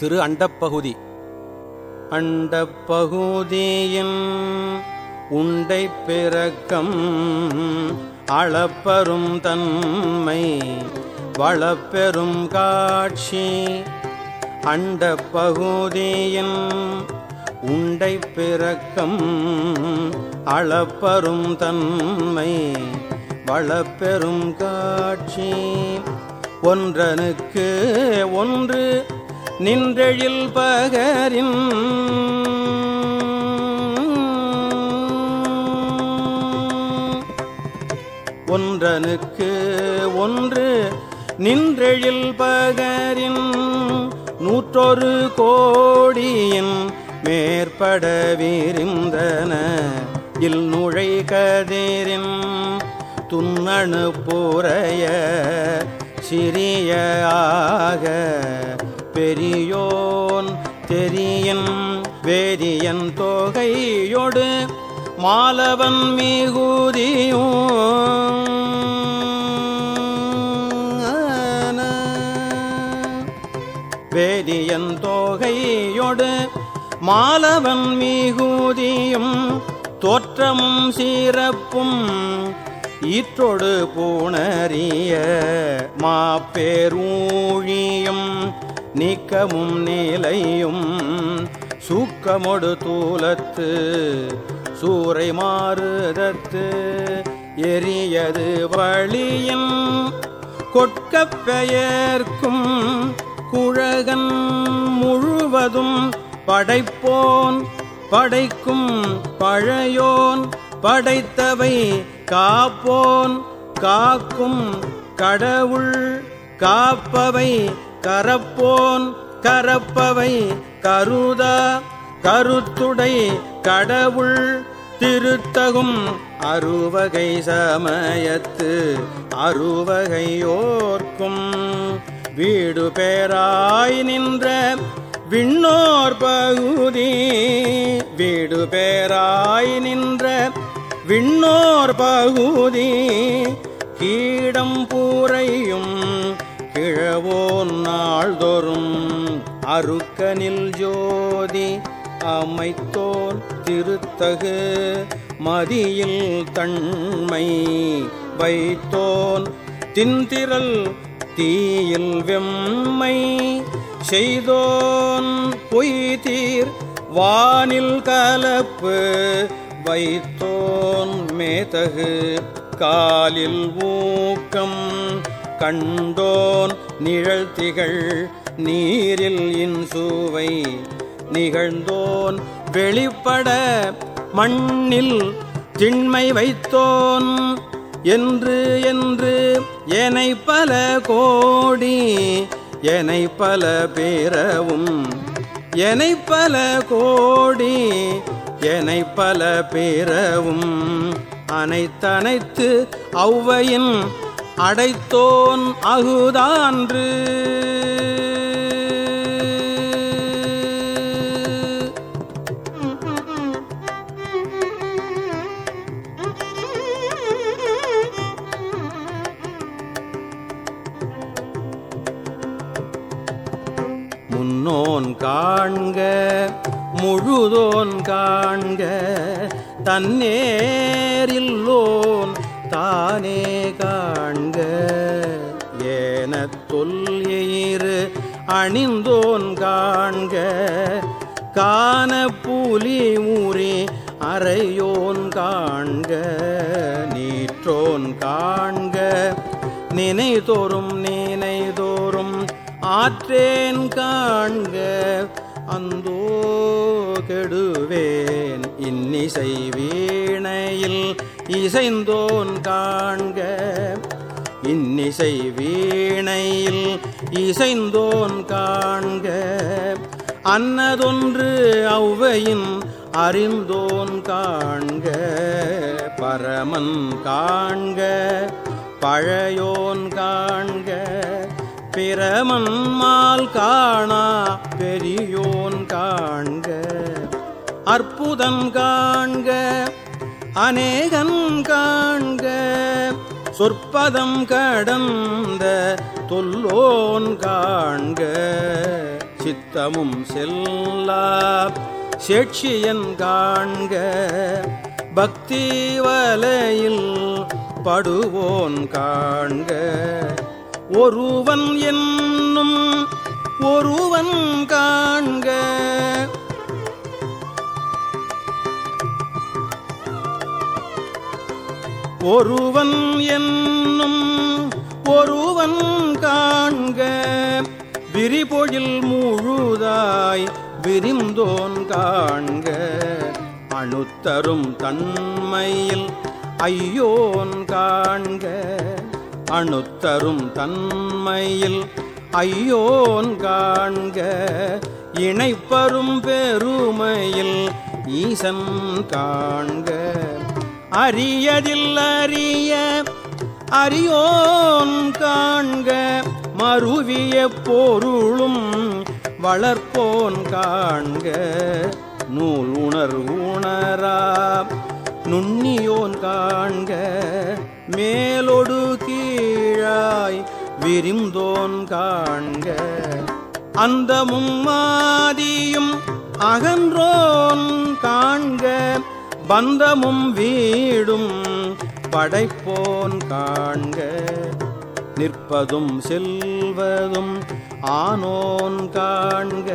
திரு அண்டப்பகுதி அண்டப்பகுதியின் உண்டை பிறக்கம் அளப்பெரும் தன்மை வளப்பெரும் காட்சி. அண்டப்பகுதியின் உண்டை பிறக்கம் அளப்பெரும் தன்மை வளப்பெரும் காட்சி. ஒன்றனுக்கு ஒன்று நின்றெழில் பகரின் ஒன்றனுக்கு ஒன்று நின்றெழில் பகரின் நூற்றொரு கோடியின் மேற்பட விரிந்தன இல் நுழை கதிரின் துண்ணணு புறைய சிறிய ஆக பெரியோன் தெரியன் வேதியன் தொகையொடு மாலவன் மிகுதியும். வேதியன் தொகையொடு மாலவன் மிகுதியும் தோற்றமும் சீரப்பும் ஈற்றொடு பூணறிய மாப்பேரூழியும். நீக்கமும் நீலையும் சூக்கமொடு தூலத்து சூறை மாறுதத்து எரியது வழியின் கொட்கப் பெயர்க்கும் குழகன் முழுவதும் படைப்போன் படைக்கும் பழையோன் படைத்தவை காப்போன் காக்கும் கடவுள் காப்பவை கரப்போன் கரப்பவை கருதா கருத்துடை கடவுள் திருத்தகும் அறுவகை சமயத்து அறுவகையோர்க்கும் வீடு பேராய் நின்ற விண்ணோர் பகுதி வீடு பேராய் நின்ற விண்ணோர் பகுதி கீடம் பூரை கிழவோன் நாள்தோறும் அருக்கனில் ஜோதி அமைத்தோன் திருத்தகு. மதியில் தன்மை வைத்தோன் தின்திரல் தீயில் வெம்மை செய்தோன் பொய்தீர். வானில் கலப்பு வைத்தோன் மேதகு. காலில் ஊக்கம் கண்டோன் நிழல் திகழ் நீரில் இன்சுவை நிகழ்ந்தோன் வெளிப்பட மண்ணில் திண்மை வைத்தோன் என்று என்று எனை பல கோடி எனை பல பேரவும் எனை பல கோடி எனை பல பேரவும் அனைத்தனைத்து ஔவையின் அடைத்தோன் அகுதான்று. முன்னோன் காண்க முழுதோன் காண்க தன்னேரில்லோன் தானே காண்க திரு அணிந்தோன் காண்க. கான புலி ஊரே அறையோன் காண்க. நீற்றோன் காண்க. நினைதோறும் நினைதோறும் ஆற்றேன் காண்க. அந்தோ கெடுவேன் இன்னிசை வீணையில் இசைந்தோன் காண்க. இன்னிசை வீணையில் இசைந்தோன் காண்க. அன்னதொன்று ஔவையின் அறிந்தோன் காண்க. பரமன் காண்க பழையோன் காண்க. பிரமன் மால் காணா பெரியோன் காண்க. அற்புதம் காண்க அநேகன் காண்க. சொற்பதம் கடந்த தொல்லோன் காண்க. சித்தமும் செல்லா சேட்சியன் காண்க. பக்தி வலையில் படுவோன் காண்க. ஒருவன் என்னும் ஒருவன் காண்க. ஒருவன் என்னும் ஒருவன் காண்க. விரிபொழில் முழுதாய் விரிந்தோன் காண்க. அணுத்தரும் தன்மையில் ஐயோன் காண்க. அணுத்தரும் தன்மையில் ஐயோன் காண்க. இணைப்பரும் பெருமையில் ஈசன் காண்க. அறியதில் அறிய அறியோன் காண்க மறுவிய பொருளும் வளர்ப்போன் காண்க. நூல் உணர் உணரா நுண்ணியோன் காண்க மேலொடு கீழாய் விரிந்தோன் காண்க. அந்த மும்மாதியும் அகன்றோன் காண்க பந்தமும் வீடும் படைப்போன் காண்க. நிற்பதும் செல்வதும் ஆனோன் காண்க.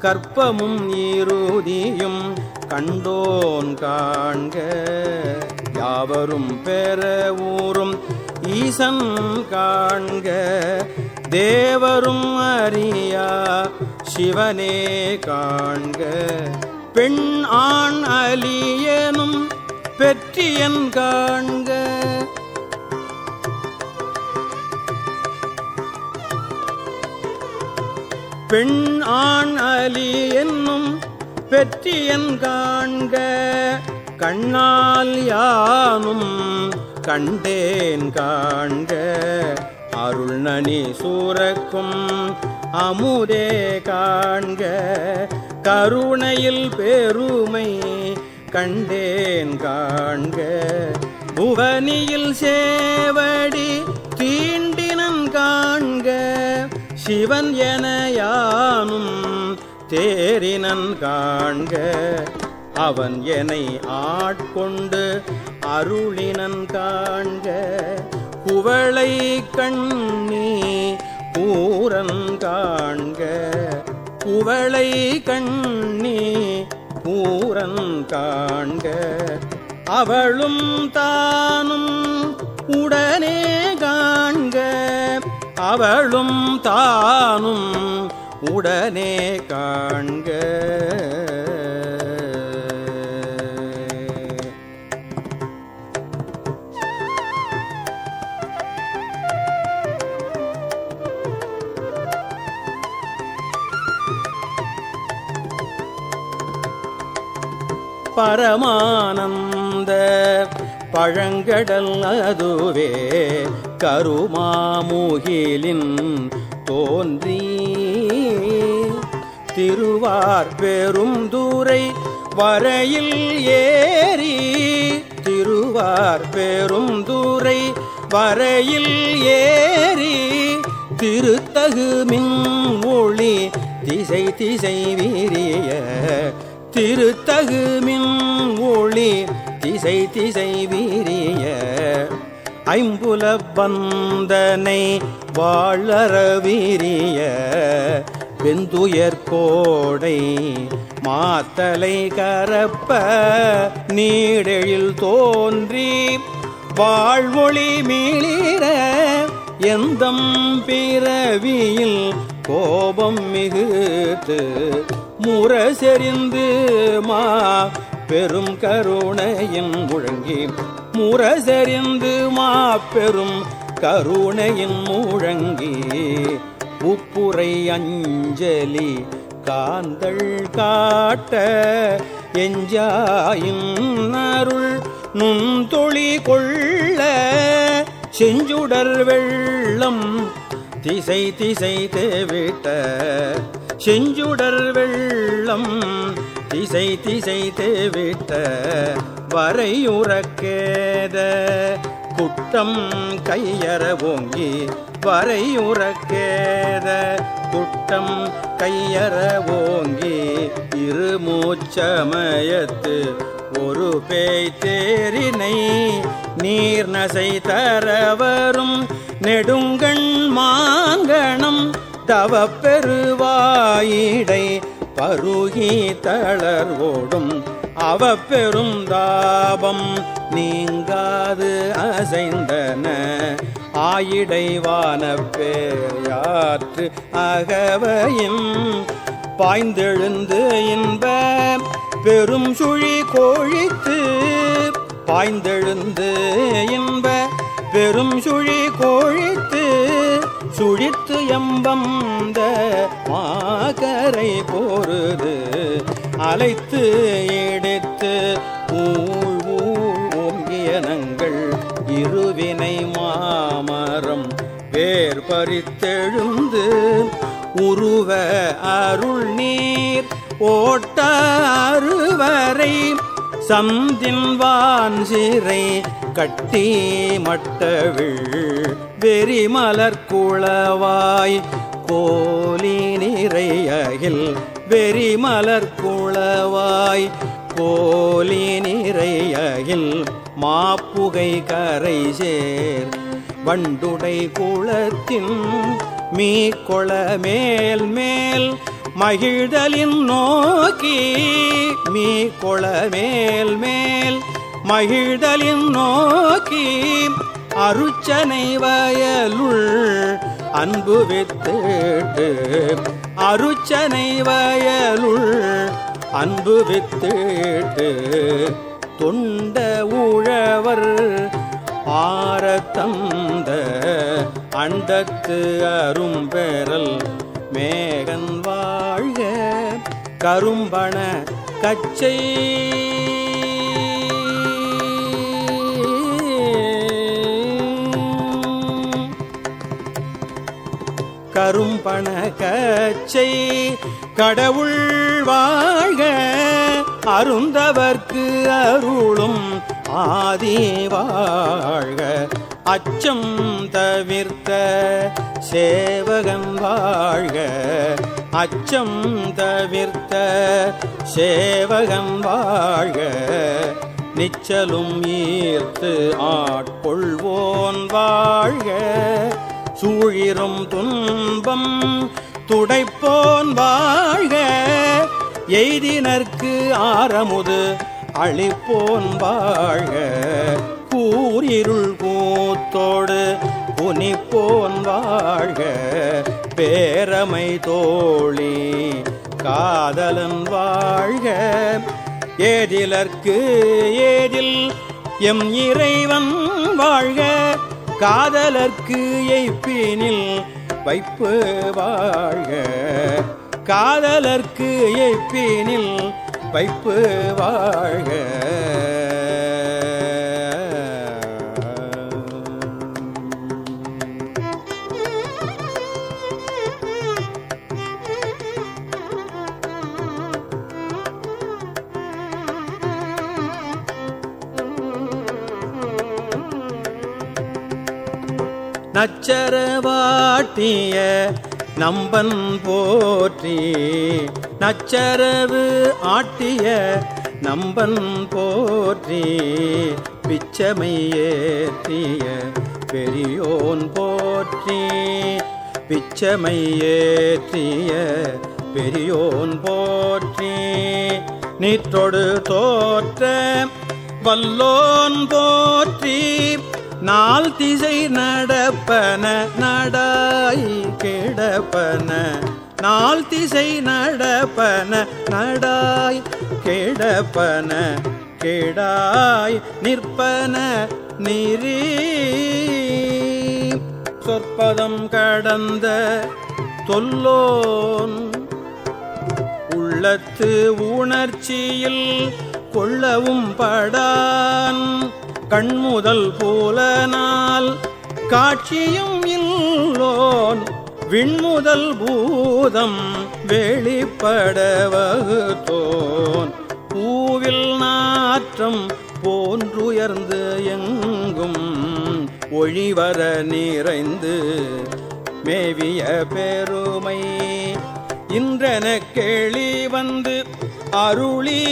கற்பமும் ஈருதியும் கண்டோன் காண்க. யாவரும் பெற ஊரும் ஈசன் காண்க. தேவரும் அறியா சிவனே காண்க. பெண் ஆண் அலியனும் பெற்றியன் காண்க. பெண் ஆண் அலி என்னும் பெற்றியன் காண்க. கண்ணால் யானும் கண்டேன் காண்க. அருள் நனி சூரக்கும் அமுதே காண்க. கருணையில் பெருமை கண்டேன் காண்க. புவனியில் சேவடி தீண்டினன் காண்க. சிவன் என யானும் தேரினன் காண்க. அவன் என்னை ஆட்கொண்டு அருளினன் காண்க. குவளை கண்ணி பூரன் காண்க. புவளை கண்ணி பூரன் காண்க. அவளும் தானும் உடனே காண்க. அவளும் தானும் உடனே காண்க. பரமானந்த. பழங்கடல் அதுவே கருமாமுகிலின் தோன்றி. திருவார் பெரும் தூரை வரையில் ஏறி. திருவார் பெரும் தூரை வரையில் ஏறி. திருத்தகு மின் ஒளி திசை திசை வீரிய திருத்தகுமின் ஒளி திசை திசை வீரிய ஐம்புல பந்தனை வாழற வீரிய வெந்துயர்கோடை மாத்தலை கரப்ப நீடெழில் தோன்றி வாழ்வொளி மீளிர எந்தம் பிறவியில் கோபம் மிகுத்து முரசெறிந்து மா பெரும் கருணையின் முழங்கி. முரசெறிந்து மா பெரும் கருணையின் முழங்கி. உப்புரை அஞ்சலி காந்தள் காட்ட எஞ்சாயின் அருள் நுண்தொழி கொள்ள. செஞ்சுடர் வெள்ளம் திசை திசை தேவிட்ட செஞ்சுடர் வெள்ளம் திசை திசை தேவிட்ட வரையுறக்கேத. குட்டம் கையற ஓங்கி வரையுறக்கேத. குட்டம் கையற ஓங்கி இருமூச்சமயத்து ஒரு பேய் தேரினை நீர் நசை தர வரும் நெடுங்கண் மாங்கணம் தவ பெருவாயிடை பருகி தளர்வோடும் அவ பெரும் தாபம் நீங்காது அசைந்தன. ஆயிடைவான பேயாற்று அகவையும். பாய்ந்தெழுந்து இன்ப பெரும் சுழி கோழித்து. பாய்ந்தெழுந்து இன்ப பெரும் சுழி கோழித்து. சுழித்து எம்பந்த மாகரை போருது. அலைத்து எடுத்து ஊழ் ஊழ் ஓங்கியனங்கள் இருவினை மாமரம் வேர் பறித்தெழுந்து உருவ அருள் நீர் ஓட்ட அருவரை சந்தின்வான் சிறை கட்டி மட்டவிழ் வெறிமலர் குளவாய் கோலி நிறையகில் வெறிமலர் குளவாய் கோலி நிறையகில் மாப்புகை கரை சேர். வண்டுடை குளத்தின் மீ கொள மேல் மேல் மகிழ்தலின் நோக்கி மீ கொள மேல் மேல் மகிழ்தலின் நோக்கி அருச்சனை வயலுள் அன்பு வித்துட்டு. அருச்சனை வயலுள் அன்பு வித்துட்டு. தொண்ட உழவர் ஆரத்தந்த அண்டத்து அரும்பெறல் மேகன் வாழ்க கரும்பண கச்சை. கரும்பண கச்சை. கடவுள் வாழ்க அருந்தவர்க்கு அருளும் ஆதி வாழ்க. அச்சம் தவிர்த்த சேவகம் வாழ்க அச்சம் தவிர்த்த சேவகம் வாழ்க. நிச்சலும் ஈர்த்து ஆட்கொள்வோன் வாழ்க. சூழிரும் துன்பம் துடைப்போன் வாழ்க. எய்தினர்க்கு ஆரமுது அழிப்போன் வாழ்க. கூறிருள் கூத்தோடு புனிப்போன் வாழ்க. பேரமை தோழி காதலன் வாழ்க. ஏதிலர்க்கு ஏதில் எம் இறைவன் வாழ்க. காதலர்க்கு எய்ப்பினில் வைப்பு வாழ்க. காதலர்க்கு எய்ப்பினில் வைப்பு வாழ்க. நச்சரவாட்டிய நம்பன் போற்றி நச்சரவு ஆட்டிய நம்பன் போற்றி பிச்சமை ஏற்றிய பெரியோன் போற்றி பிச்சமை ஏற்றிய பெரியோன் போற்றி நீற்றொடு தோற்ற வல்லோன் போற்றி நாள் திசை நடப்பன நடாய் கெடப்பன. நாள் திசை நடப்பன நடாய் கெடப்பன. கெடாய் நிற்பன நிறி சொற்பதம் கடந்த தொல்லோன் உள்ளத்து உணர்ச்சியில் கொள்ளவும் படான். கண்முதல் போலனால் காட்சியும் இல்லோன் விண்முதல் பூதம் வெளிப்பட வகுத்தோன். பூவில் நாற்றம் போன்றுயர்ந்து எங்கும் ஒழிவர நிறைந்து மேவிய பெருமை இன்றன கேளி வந்து அருளி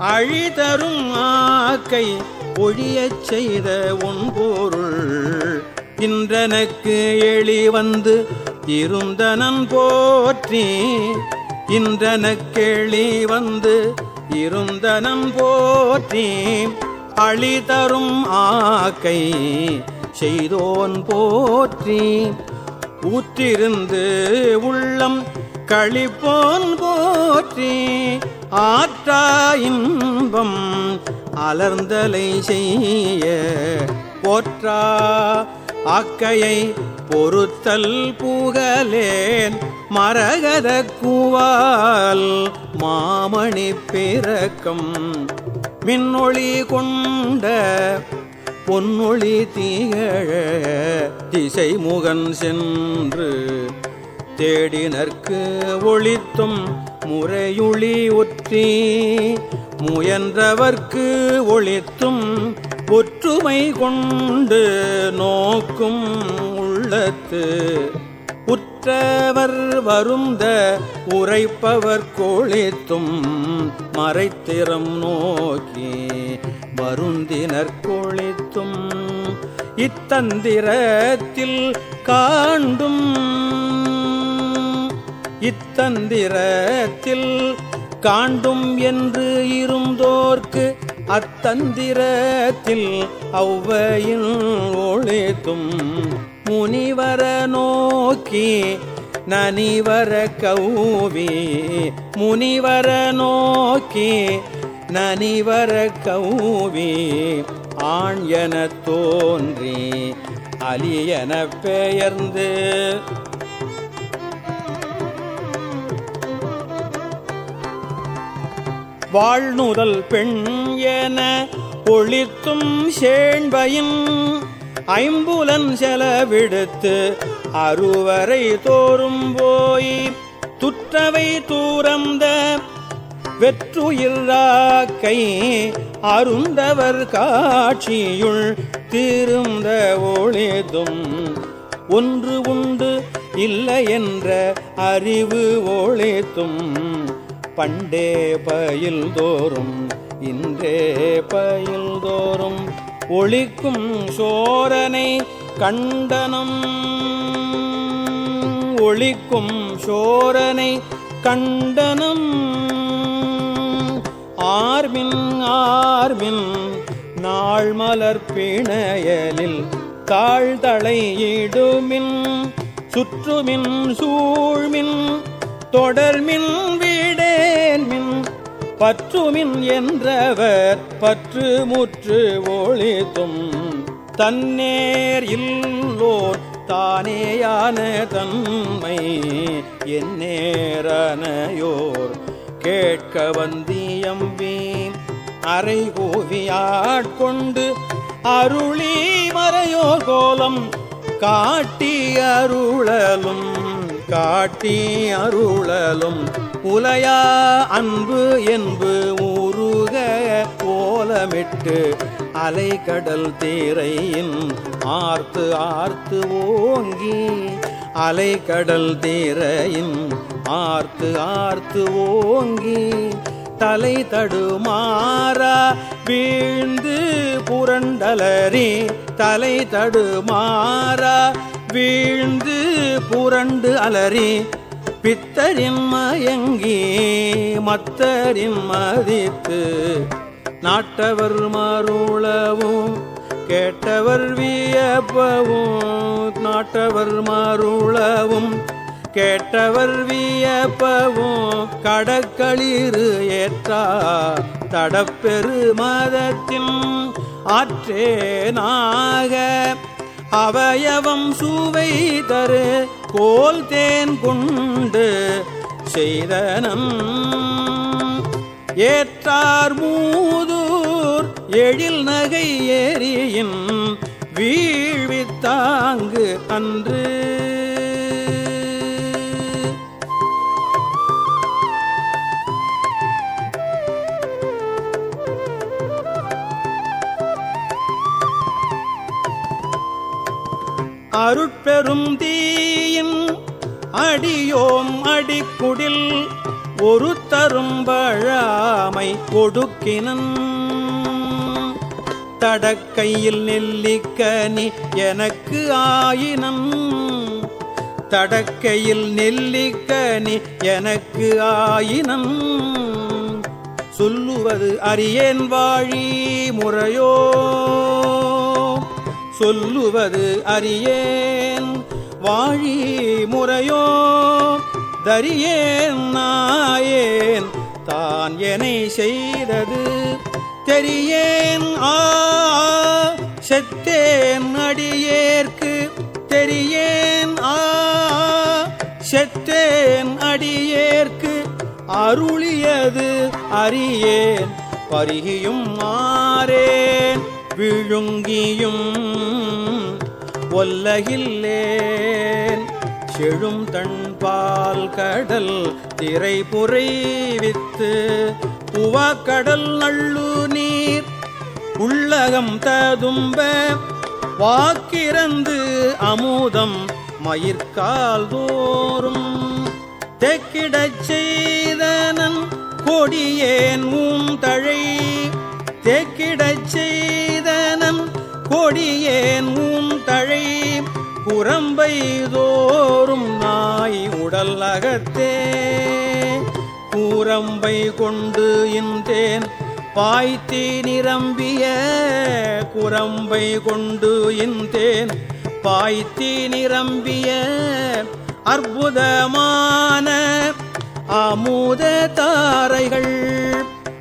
அழிதரும் ஆக்கை ஒழியச் செய்த உன் பொருள். இன்றனக்கு எளி வந்து இருந்தனன் போற்றி. இன்றனக்கெளி வந்து இருந்தனம் போற்றி. அழிதரும் ஆக்கை செய்தோன் போற்றி. ஊற்றிருந்து உள்ளம் கழிப்போன் போற்றி. ஆ ஆற்றா இன்பம் அலர்ந்தலை செய்ய போற்றா. ஆக்கையை பொறுத்தல் புகழேன் மரகத கூவால் மாமணி பிறக்கம். மின்னொளி கொண்ட பொன்னொளி தீகழ திசை முகன் சென்று தேடினர்க்கு ஒளித்தும் முறையுளி ஒற்றி முயன்றவர்க்கு ஒளித்தும் ஒற்றுமை கொண்டு நோக்கும் உள்ளத்து. உற்றவர் வருந்த உரைப்பவர் கொளித்தும் மறைத்திறம் நோக்கி வருந்தினர் கொளித்தும் இத்தந்திரத்தில் காண்டும் இத்தந்திரத்தில் காண்டும் என்று இருந்தோர்க்கு அத்தந்திரத்தில் ஔவையில் ஒளித்தும் முனிவர நோக்கி நனிவர கௌவி முனிவர நோக்கி நனிவர கௌவி ஆண் என தோன்றி அலியன பெயர்ந்து வாழ்நுதல் பெண் என ஒளித்தும் சேண்பையின் ஐம்புலன் செலவிடுத்து அறுவரை தோறும் போய் துற்றவை தூரந்த வெற்றுயிராக்கை அருந்தவர் காட்சியுள் திருந்த ஒளிதும் ஒன்று உண்டு இல்லை என்ற அறிவு ஒளித்தும் பண்டே பயில் தோறும் இன்றே பயில் தோறும் ஒளிக்கும் சோரனை கண்டனம். ஒளிக்கும் சோரனை கண்டனம். ஆர்மின் ஆர்மின் நாள் மலர் பிணையலில் தாழ்தளையிடுமின் சுற்றுமின் சூழ்மின் தொடர்மின் வீ பற்றுமின் என்றவர் பற்று முற்று ஒளித்தும். தன்னேர் இல்லோர் தானேயான தன்மை எந்நேரனையோர் கேட்க வந்தியம்பி அரை கூவியாட்கொண்டு அருளி மறையோ கோலம் காட்டி அருளலும் காட்டி அருளலும். உலையா அன்பு என்பு ஊருக ஓலமிட்டு அலைகடல் தீரையின் ஆர்த்து ஆர்த்து ஓங்கி அலைகடல் தீரையின் ஆர்த்து ஆர்த்து ஓங்கி தலை தடுமாறா வீழ்ந்து புரண்டலறி தலை தடுமாறா வீழ்ந்து புரண்டு அலறி பித்தரின் மயங்கி மத்தரின் மதித்து நாட்டவர் மாறுளவும் கேட்டவர் வியப்பவும் நாட்டவர் மாறுளவும் கேட்டவர் வியப்பவும் கடக்களிறு ஏற்றா தடப்பெரு மதத்தின் ஆற்றேனாக அவயவம் சூவை தரு கோல் தேன் குண்டு செய்தனம். ஏற்றார் மூதூர் எழில் நகை ஏரியின் வீழ்வித்தாங்கு அன்று. அருட்பெரும் தீயின் அடியோம் அடிக்குடில் ஒரு தரும்பழாமை கொடுக்கினன். தடக்கையில் நெல்லிக்கனி எனக்கு ஆயினம். தடக்கையில் நெல்லிக்கனி எனக்கு ஆயினம். சொல்லுவது அறியேன் வாழி முறையோ சொல்லுவது அறியேன். வாழி முறையோ தரியேன் நாயேன். தான் எனை செய்தது தெரியேன். ஆ செத்தேன் அடியேற்கு தெரியேன். ஆ செத்தேன் அடியேற்கு அருளியது அறியேன். பருகியும் மாறேன். விழுங்கியும் ஒல்லகில்லேன். செழும் தண்பால் கடல் திரை புரைவித்து உவாக்கடல் நள்ளு நீர். உள்ளகம் ததும்ப வாக்கிறந்து அமுதம் மயிர்கால் தோறும். தெக்கிடச் செய்தனன் கொடியேன் ஊம் தழை தெக்கிடச் செய்த கொடியேன் ஊம் தழை குரம்பை தோறும் நாய் உடல் அகத்தே. கூரம்பை கொண்டு இந்தேன் பாய்த்தி நிரம்பிய குரம்பை கொண்டு இந்தேன் பாய்த்தி நிரம்பிய அற்புதமான அமுத தாரைகள்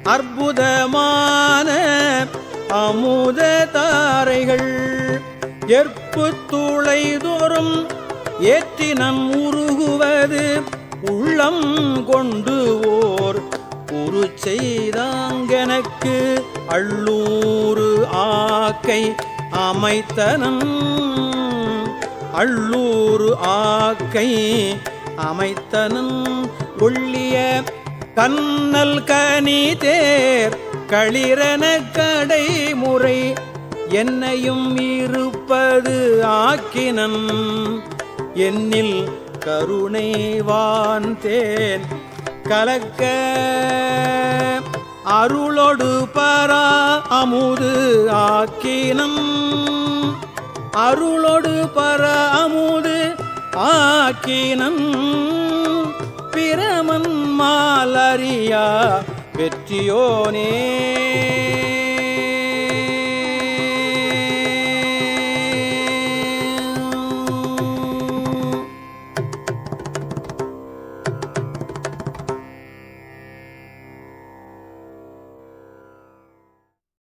அற்புதமான அமுத தாரைகள் எற்பு தூளை தோறும் ஏற்றினம் உருகுவது உள்ளம் கொண்டு ஓர் உரு செய்தாங்கனக்கு அள்ளூரு ஆக்கை அமைத்தனம் அள்ளூரு ஆக்கை அமைத்தனன். ஒள்ளிய கண்ணல் கனி தேர் களிரன கடைமுறை என்னையும் இருப்பது ஆக்கினன். என்னில் கருணை வான்தேன் கலக்க அருளொடு பரா அமுது ஆக்கினம். அருளொடு பர அமுது ஆக்கினம். பிரமன் மாலரியா வெற்றியோனே